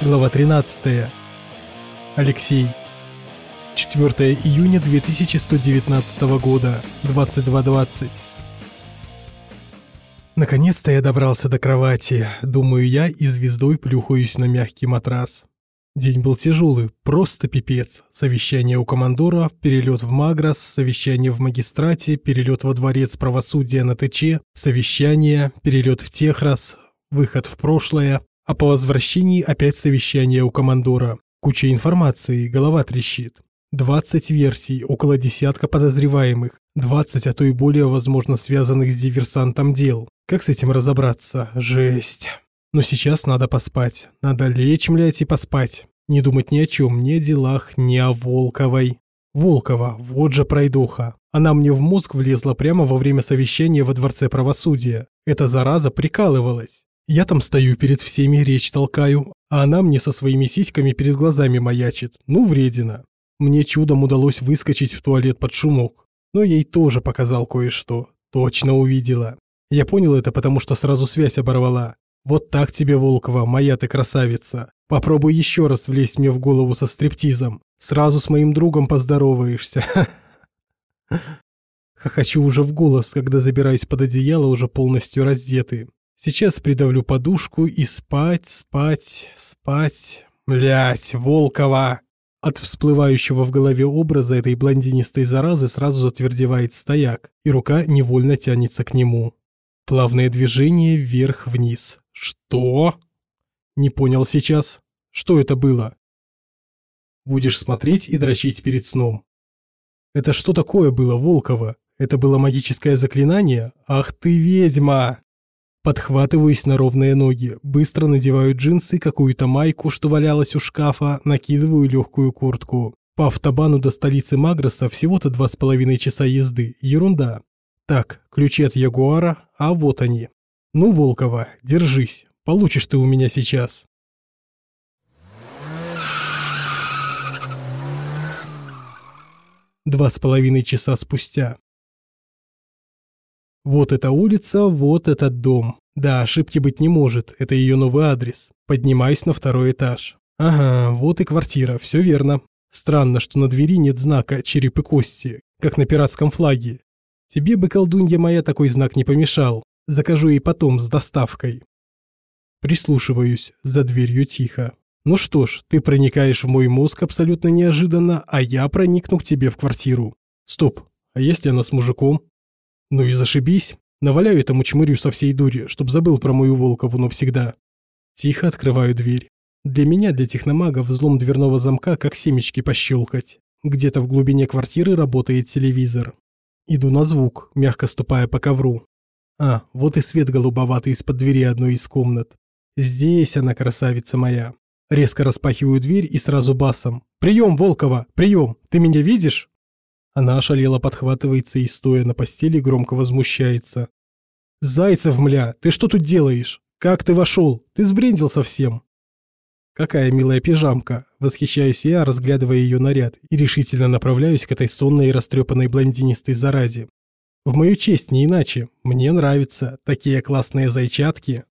Глава 13. Алексей. 4 июня 2119 года, 22.20. Наконец-то я добрался до кровати, думаю я, и звездой плюхаюсь на мягкий матрас. День был тяжелый, просто пипец. Совещание у командора, перелет в Магрос, совещание в магистрате, перелет во дворец правосудия на ТЧ, совещание, перелет в Техрас, выход в прошлое, а по возвращении опять совещание у командора. Куча информации, голова трещит. 20 версий, около десятка подозреваемых, 20, а то и более, возможно, связанных с диверсантом дел. Как с этим разобраться? Жесть. Но сейчас надо поспать. Надо лечь, млять, и поспать. Не думать ни о чем, ни о делах, ни о Волковой. Волкова, вот же пройдуха. Она мне в мозг влезла прямо во время совещания во Дворце правосудия. Эта зараза прикалывалась. Я там стою перед всеми, речь толкаю, а она мне со своими сиськами перед глазами маячит. Ну, вредина. Мне чудом удалось выскочить в туалет под шумок. Но ей тоже показал кое-что. Точно увидела. Я понял это, потому что сразу связь оборвала. Вот так тебе, Волкова, моя ты красавица. Попробуй еще раз влезть мне в голову со стриптизом. Сразу с моим другом поздороваешься. Хохочу уже в голос, когда забираюсь под одеяло уже полностью раздетый. Сейчас придавлю подушку и спать, спать, спать. Блять, Волкова! От всплывающего в голове образа этой блондинистой заразы сразу затвердевает стояк, и рука невольно тянется к нему. Плавное движение вверх-вниз. Что? Не понял сейчас. Что это было? Будешь смотреть и дрочить перед сном. Это что такое было, Волкова? Это было магическое заклинание? Ах ты ведьма! Подхватываюсь на ровные ноги, быстро надеваю джинсы, какую-то майку, что валялась у шкафа, накидываю легкую куртку. По автобану до столицы Магроса всего-то два с половиной часа езды. Ерунда. Так, ключи от Ягуара, а вот они. Ну, Волкова, держись. Получишь ты у меня сейчас. Два с половиной часа спустя. Вот эта улица, вот этот дом. Да, ошибки быть не может, это ее новый адрес. Поднимаюсь на второй этаж. Ага, вот и квартира, все верно. Странно, что на двери нет знака «череп и кости», как на пиратском флаге. Тебе бы, колдунья моя, такой знак не помешал. Закажу ей потом с доставкой. Прислушиваюсь, за дверью тихо. Ну что ж, ты проникаешь в мой мозг абсолютно неожиданно, а я проникну к тебе в квартиру. Стоп, а если она с мужиком? Ну и зашибись. Наваляю этому чмырю со всей дури, чтоб забыл про мою Волкову навсегда. Тихо открываю дверь. Для меня, для техномага, взлом дверного замка, как семечки пощелкать. Где-то в глубине квартиры работает телевизор. Иду на звук, мягко ступая по ковру. А, вот и свет голубоватый из-под двери одной из комнат. Здесь она, красавица моя. Резко распахиваю дверь и сразу басом. «Прием, Волкова! Прием! Ты меня видишь?» Она ошалела подхватывается и, стоя на постели, громко возмущается. «Зайцев, мля, ты что тут делаешь? Как ты вошел? Ты сбрендил совсем!» «Какая милая пижамка!» Восхищаюсь я, разглядывая ее наряд, и решительно направляюсь к этой сонной и растрепанной блондинистой заразе. В мою честь, не иначе. Мне нравятся такие классные зайчатки.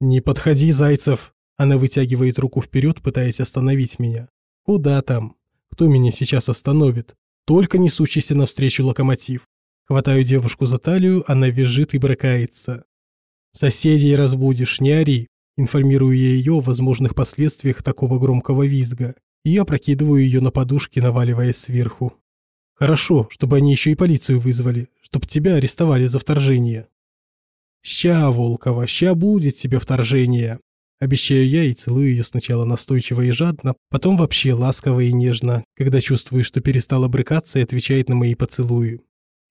«Не подходи, Зайцев!» Она вытягивает руку вперед, пытаясь остановить меня. «Куда там? Кто меня сейчас остановит? Только несущийся навстречу локомотив. Хватаю девушку за талию, она визжит и брыкается. «Соседей разбудишь, не ори», информирую я ее о возможных последствиях такого громкого визга и опрокидываю ее на подушки, наваливаясь сверху. «Хорошо, чтобы они еще и полицию вызвали, чтобы тебя арестовали за вторжение». «Ща, Волкова, ща будет тебе вторжение», Обещаю я и целую ее сначала настойчиво и жадно, потом вообще ласково и нежно, когда чувствую, что перестала брыкаться и отвечает на мои поцелуи.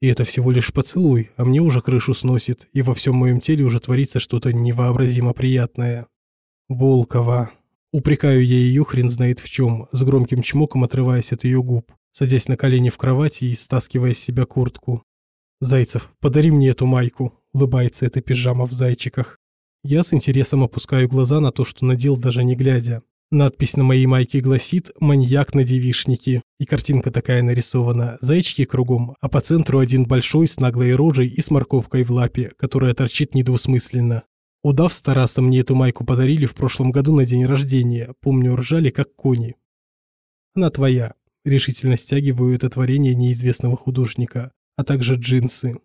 И это всего лишь поцелуй, а мне уже крышу сносит, и во всем моем теле уже творится что-то невообразимо приятное. Волкова. Упрекаю я ее хрен знает в чем, с громким чмоком отрываясь от ее губ, садясь на колени в кровати и стаскивая с себя куртку. «Зайцев, подари мне эту майку», — улыбается эта пижама в зайчиках. Я с интересом опускаю глаза на то, что надел даже не глядя. Надпись на моей майке гласит «Маньяк на девишнике». И картинка такая нарисована. Зайчики кругом, а по центру один большой с наглой рожей и с морковкой в лапе, которая торчит недвусмысленно. Удав с Тарасом мне эту майку подарили в прошлом году на день рождения. Помню, ржали как кони. Она твоя. Решительно стягиваю это творение неизвестного художника, а также джинсы.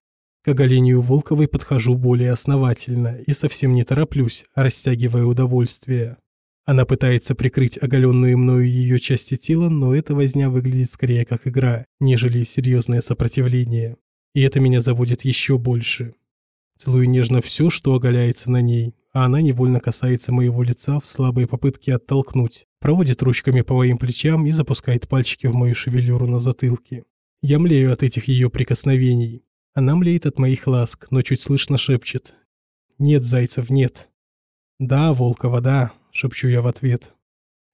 К оголению Волковой подхожу более основательно и совсем не тороплюсь, растягивая удовольствие. Она пытается прикрыть оголенную мною ее части тела, но эта возня выглядит скорее как игра, нежели серьезное сопротивление. И это меня заводит еще больше. Целую нежно все, что оголяется на ней, а она невольно касается моего лица в слабой попытке оттолкнуть, проводит ручками по моим плечам и запускает пальчики в мою шевелюру на затылке. Я млею от этих ее прикосновений. Она млеет от моих ласк, но чуть слышно шепчет. «Нет, Зайцев, нет». «Да, Волкова, да», шепчу я в ответ.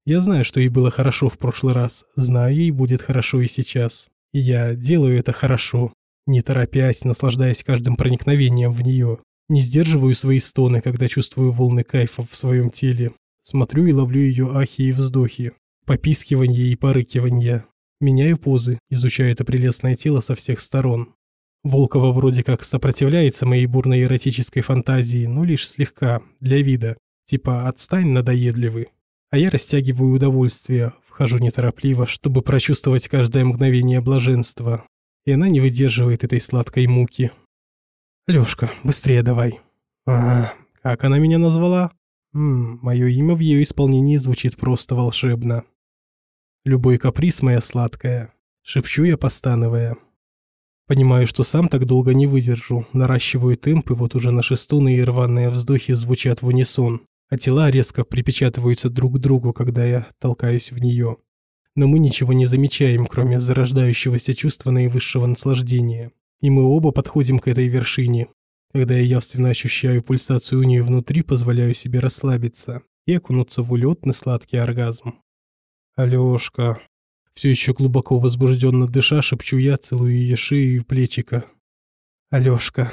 Я знаю, что ей было хорошо в прошлый раз, знаю, ей будет хорошо и сейчас. И я делаю это хорошо, не торопясь, наслаждаясь каждым проникновением в нее. Не сдерживаю свои стоны, когда чувствую волны кайфа в своем теле. Смотрю и ловлю ее ахи и вздохи, попискиванье и порыкиванье. Меняю позы, изучаю это прелестное тело со всех сторон. Волкова вроде как сопротивляется моей бурной эротической фантазии, но лишь слегка, для вида. Типа «отстань, надоедливый». А я растягиваю удовольствие, вхожу неторопливо, чтобы прочувствовать каждое мгновение блаженства. И она не выдерживает этой сладкой муки. «Лёшка, быстрее давай». «Ага, как она меня назвала?» Ммм, мое имя в ее исполнении звучит просто волшебно. «Любой каприз, моя сладкая», — шепчу я, постановая. Понимаю, что сам так долго не выдержу, наращиваю темп, и вот уже наши стоны и рваные вздохи звучат в унисон а тела резко припечатываются друг к другу, когда я толкаюсь в нее. Но мы ничего не замечаем, кроме зарождающегося чувства наивысшего наслаждения. И мы оба подходим к этой вершине. Когда я явственно ощущаю пульсацию у нее внутри, позволяю себе расслабиться и окунуться в улетный сладкий оргазм. Алёшка. Все еще глубоко возбужденно дыша, шепчу я, целую ее шею и плечика. Алёшка.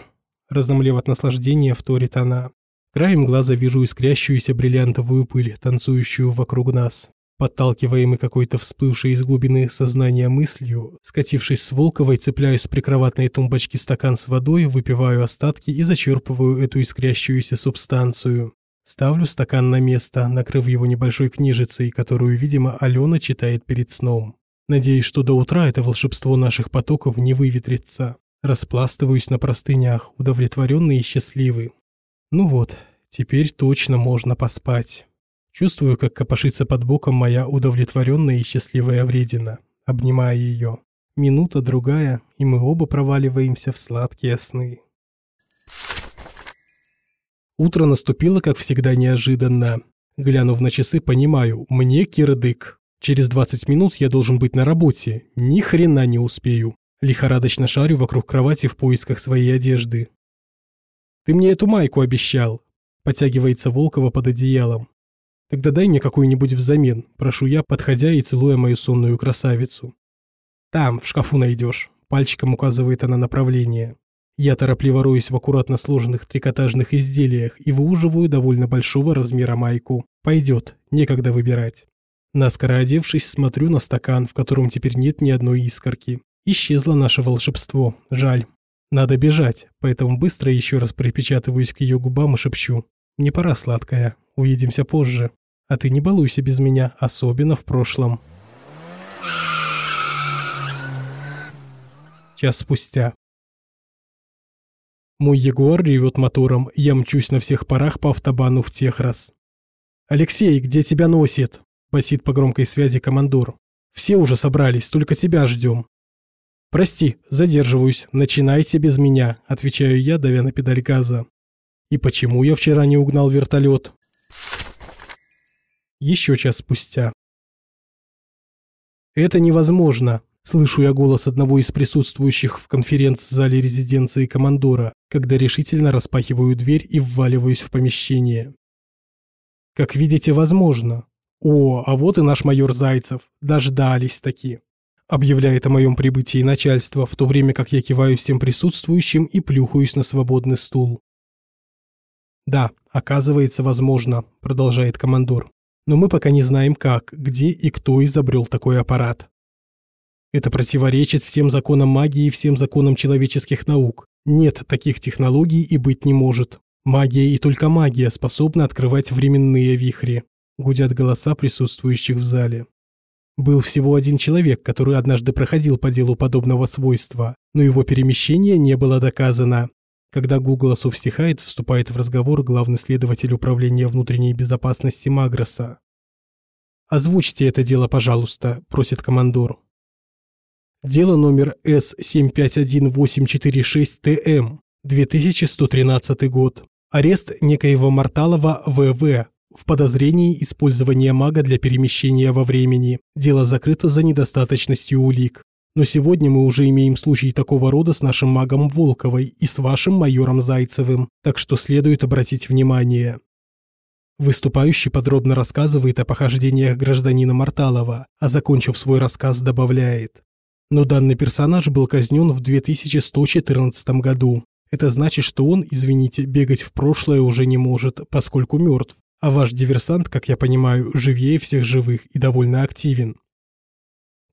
Разомлев от наслаждения, вторит она. Краем глаза вижу искрящуюся бриллиантовую пыль, танцующую вокруг нас. Подталкиваемый какой-то всплывшей из глубины сознания мыслью, скатившись с Волковой, цепляю с прикроватной тумбочки стакан с водой, выпиваю остатки и зачерпываю эту искрящуюся субстанцию. Ставлю стакан на место, накрыв его небольшой книжицей, которую, видимо, Алена читает перед сном. Надеюсь, что до утра это волшебство наших потоков не выветрится. Распластываюсь на простынях, удовлетворенный и счастливый. Ну вот, теперь точно можно поспать. Чувствую, как копошится под боком моя удовлетворенная и счастливая вредина, обнимая ее. Минута, другая, и мы оба проваливаемся в сладкие сны. Утро наступило, как всегда, неожиданно. Глянув на часы, понимаю, мне кирдык. Через 20 минут я должен быть на работе. Ни хрена не успею. Лихорадочно шарю вокруг кровати в поисках своей одежды. Ты мне эту майку обещал. Потягивается Волкова под одеялом. Тогда дай мне какую-нибудь взамен, прошу я, подходя и целуя мою сонную красавицу. Там, в шкафу найдешь. Пальчиком указывает она направление. Я торопливо роюсь в аккуратно сложенных трикотажных изделиях и выуживаю довольно большого размера майку. Пойдет, некогда выбирать. Наскоро одевшись, смотрю на стакан, в котором теперь нет ни одной искорки. Исчезло наше волшебство. Жаль. Надо бежать, поэтому быстро еще раз припечатываюсь к ее губам и шепчу. «Не пора, сладкая, увидимся позже. А ты не балуйся без меня, особенно в прошлом». Час спустя. Мой Ягуар ревет мотором, я мчусь на всех парах по автобану в Техрас. «Алексей, где тебя носит?» – басит по громкой связи командор. «Все уже собрались, только тебя ждем». «Прости, задерживаюсь, начинайте без меня», – отвечаю я, давя на педаль газа. «И почему я вчера не угнал вертолет?» Еще час спустя. «Это невозможно», – слышу я голос одного из присутствующих в конференц-зале резиденции командора, когда решительно распахиваю дверь и вваливаюсь в помещение. «Как видите, возможно. О, а вот и наш майор Зайцев. Дождались таки» объявляет о моем прибытии начальство, в то время как я киваю всем присутствующим и плюхаюсь на свободный стул. «Да, оказывается, возможно», – продолжает командор. «Но мы пока не знаем как, где и кто изобрел такой аппарат. Это противоречит всем законам магии и всем законам человеческих наук. Нет таких технологий и быть не может. Магия и только магия способна открывать временные вихри. Гудят голоса присутствующих в зале. Был всего один человек, который однажды проходил по делу подобного свойства, но его перемещение не было доказано. Когда гул голосов стихает, вступает в разговор главный следователь управления внутренней безопасности Магроса. «Озвучьте это дело, пожалуйста», – просит командор. Дело номер С-751846-ТМ, 2113 год. Арест некоего Марталова ВВ в подозрении использования мага для перемещения во времени. Дело закрыто за недостаточностью улик. Но сегодня мы уже имеем случай такого рода с нашим магом Волковой и с вашим майором Зайцевым, так что следует обратить внимание. Выступающий подробно рассказывает о похождениях гражданина Марталова, а закончив свой рассказ, добавляет. Но данный персонаж был казнен в 2114 году. Это значит, что он, извините, бегать в прошлое уже не может, поскольку мертв. А ваш диверсант, как я понимаю, живее всех живых и довольно активен.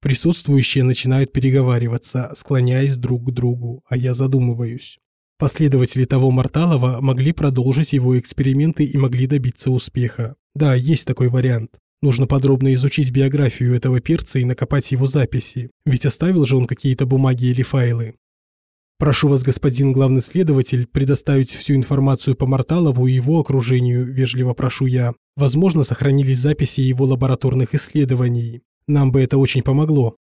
Присутствующие начинают переговариваться, склоняясь друг к другу, а я задумываюсь. Последователи того Марталова могли продолжить его эксперименты и могли добиться успеха. Да, есть такой вариант. Нужно подробно изучить биографию этого перца и накопать его записи, ведь оставил же он какие-то бумаги или файлы. Прошу вас, господин главный следователь, предоставить всю информацию по Марталову и его окружению, вежливо прошу я. Возможно, сохранились записи его лабораторных исследований. Нам бы это очень помогло.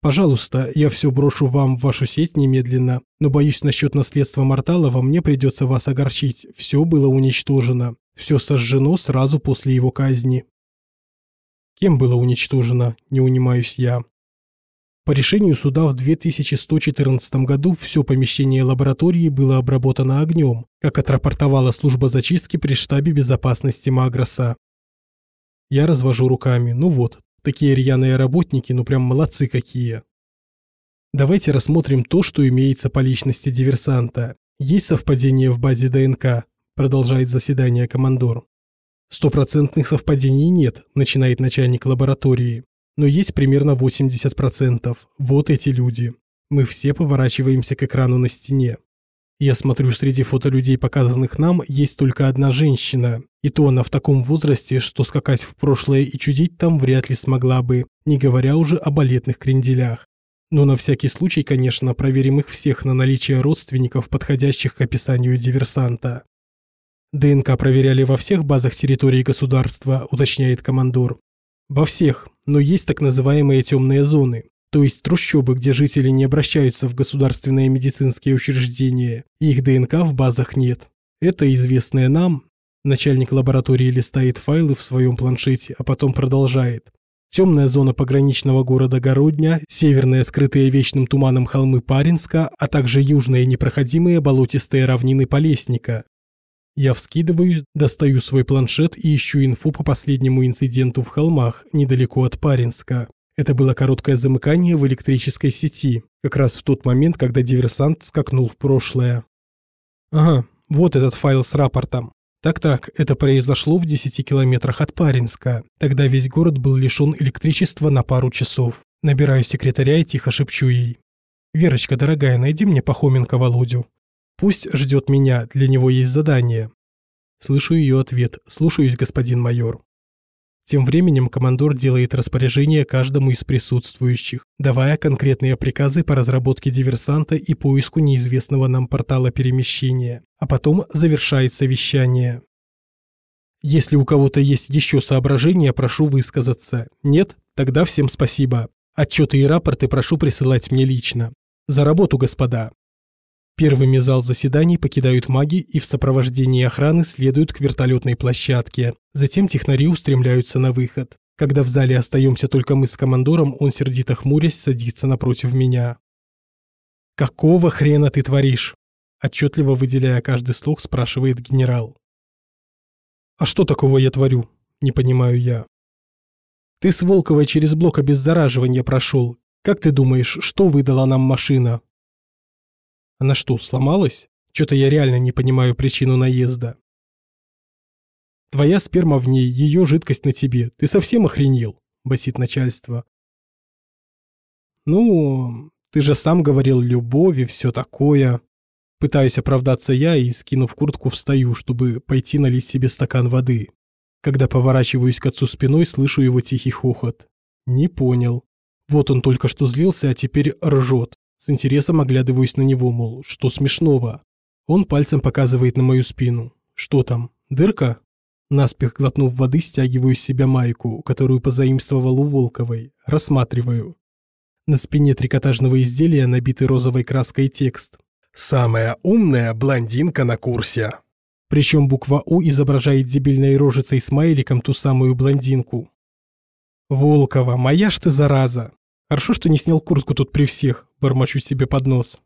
Пожалуйста, я все брошу вам в вашу сеть немедленно, но боюсь насчет наследства Марталова мне придется вас огорчить. Все было уничтожено. Все сожжено сразу после его казни. Кем было уничтожено, не унимаюсь я. По решению суда в 2114 году все помещение лаборатории было обработано огнем, как отрапортовала служба зачистки при штабе безопасности Магроса. Я развожу руками. Ну вот, Такие рьяные работники, ну прям молодцы какие. Давайте рассмотрим то, что имеется по личности диверсанта. Есть совпадение в базе ДНК? Продолжает заседание командор. Стопроцентных совпадений нет, начинает начальник лаборатории. Но есть примерно 80%. Вот эти люди. Мы все поворачиваемся к экрану на стене. Я смотрю, среди фото людей, показанных нам, есть только одна женщина. И то она в таком возрасте, что скакать в прошлое и чудить там вряд ли смогла бы, не говоря уже о балетных кренделях. Но на всякий случай, конечно, проверим их всех на наличие родственников, подходящих к описанию диверсанта. ДНК проверяли во всех базах территории государства, уточняет командор. Во всех, но есть так называемые темные зоны то есть трущобы, где жители не обращаются в государственные медицинские учреждения, их ДНК в базах нет. Это известное нам. Начальник лаборатории листает файлы в своем планшете, а потом продолжает. Темная зона пограничного города Городня, северные скрытые вечным туманом холмы Паринска, а также южные непроходимые болотистые равнины Полесника. Я вскидываюсь, достаю свой планшет и ищу инфу по последнему инциденту в холмах, недалеко от Паринска. Это было короткое замыкание в электрической сети, как раз в тот момент, когда диверсант скакнул в прошлое. Ага, вот этот файл с рапортом. Так-так, это произошло в 10 километрах от Паринска. Тогда весь город был лишен электричества на пару часов. Набираю секретаря и тихо шепчу ей. «Верочка, дорогая, найди мне Пахоменко Володю. Пусть ждет меня, для него есть задание». Слышу ее ответ. «Слушаюсь, господин майор». Тем временем командор делает распоряжение каждому из присутствующих, давая конкретные приказы по разработке диверсанта и поиску неизвестного нам портала перемещения, а потом завершает совещание. Если у кого-то есть еще соображения, прошу высказаться. Нет? Тогда всем спасибо. Отчеты и рапорты прошу присылать мне лично. За работу, господа. Первыми зал заседаний покидают маги и в сопровождении охраны следуют к вертолетной площадке. Затем технари устремляются на выход. Когда в зале остаемся только мы с командором, он сердито хмурясь садится напротив меня. «Какого хрена ты творишь?» Отчетливо выделяя каждый слог, спрашивает генерал. «А что такого я творю?» Не понимаю я. «Ты с Волковой через блок обеззараживания прошел. Как ты думаешь, что выдала нам машина?» Она что, сломалась? Что-то я реально не понимаю причину наезда. Твоя сперма в ней, ее жидкость на тебе. Ты совсем охренел? Басит начальство. Ну, ты же сам говорил любовь и все такое. Пытаюсь оправдаться я и, скинув куртку, встаю, чтобы пойти налить себе стакан воды. Когда поворачиваюсь к отцу спиной, слышу его тихий хохот. Не понял. Вот он только что злился, а теперь ржет. С интересом оглядываюсь на него, мол, что смешного. Он пальцем показывает на мою спину. Что там, дырка? Наспех глотнув воды, стягиваю с себя майку, которую позаимствовал у Волковой. Рассматриваю. На спине трикотажного изделия набитый розовой краской текст. «Самая умная блондинка на курсе». Причем буква «У» изображает дебильной рожицей смайликом ту самую блондинку. «Волкова, моя ж ты зараза! Хорошо, что не снял куртку тут при всех», – бормочу себе под нос.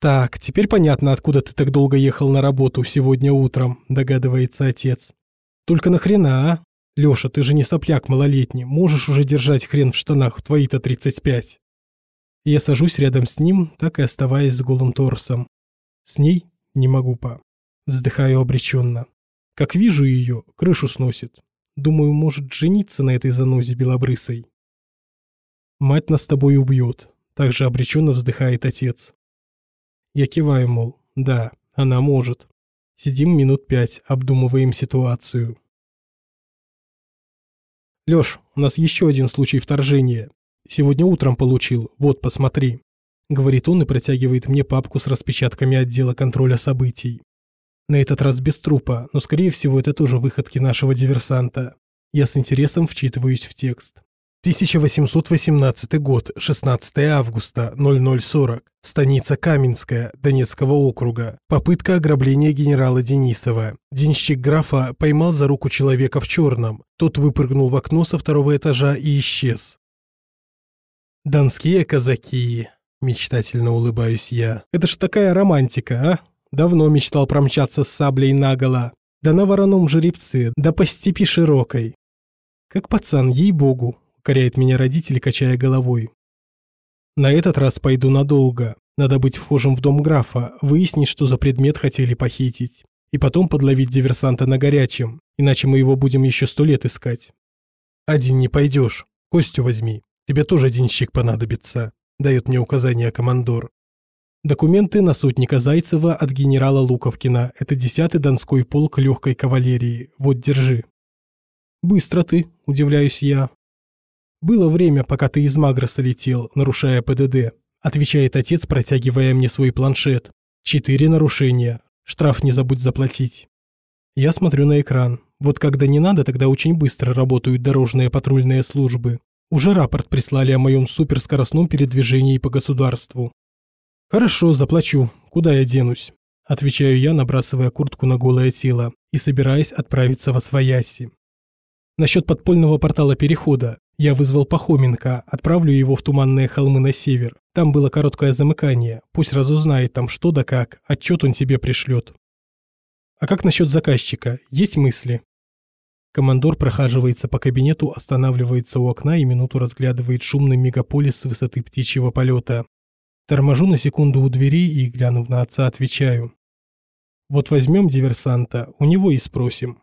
«Так, теперь понятно, откуда ты так долго ехал на работу сегодня утром», – догадывается отец. «Только нахрена, а? Лёша, ты же не сопляк малолетний, можешь уже держать хрен в штанах твои-то 35». Я сажусь рядом с ним, так и оставаясь с голым торсом. С ней не могу па. Вздыхаю обреченно. Как вижу ее, крышу сносит. Думаю, может жениться на этой занозе белобрысой. Мать нас с тобой убьет. Также обреченно вздыхает отец. Я киваю, мол, да, она может. Сидим минут пять, обдумываем ситуацию. Лёш, у нас еще один случай вторжения. Сегодня утром получил, вот, посмотри. Говорит он и протягивает мне папку с распечатками отдела контроля событий. На этот раз без трупа, но скорее всего это тоже выходки нашего диверсанта. Я с интересом вчитываюсь в текст. 1818 год, 16 августа, 0040. Станица Каменская, Донецкого округа. Попытка ограбления генерала Денисова. Денщик графа поймал за руку человека в черном. Тот выпрыгнул в окно со второго этажа и исчез. «Донские казаки», – мечтательно улыбаюсь я. «Это ж такая романтика, а? Давно мечтал промчаться с саблей наголо. Да на вороном жеребце, да по степи широкой. Как пацан, ей-богу, укоряет меня родители, качая головой. На этот раз пойду надолго. Надо быть вхожим в дом графа, выяснить, что за предмет хотели похитить. И потом подловить диверсанта на горячем, иначе мы его будем еще сто лет искать. Один не пойдешь. Костю возьми. Тебе тоже денщик понадобится. Дает мне указание командор. Документы на сотника Зайцева от генерала Луковкина. Это 10-й Донской полк легкой кавалерии. Вот, держи. Быстро ты, удивляюсь я. «Было время, пока ты из Магроса летел, нарушая ПДД», отвечает отец, протягивая мне свой планшет. «Четыре нарушения. Штраф не забудь заплатить». Я смотрю на экран. Вот когда не надо, тогда очень быстро работают дорожные патрульные службы. Уже рапорт прислали о моем суперскоростном передвижении по государству. «Хорошо, заплачу. Куда я денусь?» Отвечаю я, набрасывая куртку на голое тело и собираясь отправиться во Свояси. Насчет подпольного портала перехода. Я вызвал Пахоменко, отправлю его в туманные холмы на север. Там было короткое замыкание. Пусть разузнает там что да как, отчет он тебе пришлет. А как насчет заказчика? Есть мысли? Командор прохаживается по кабинету, останавливается у окна и минуту разглядывает шумный мегаполис с высоты птичьего полета. Торможу на секунду у двери и, глянув на отца, отвечаю. Вот возьмем диверсанта, у него и спросим.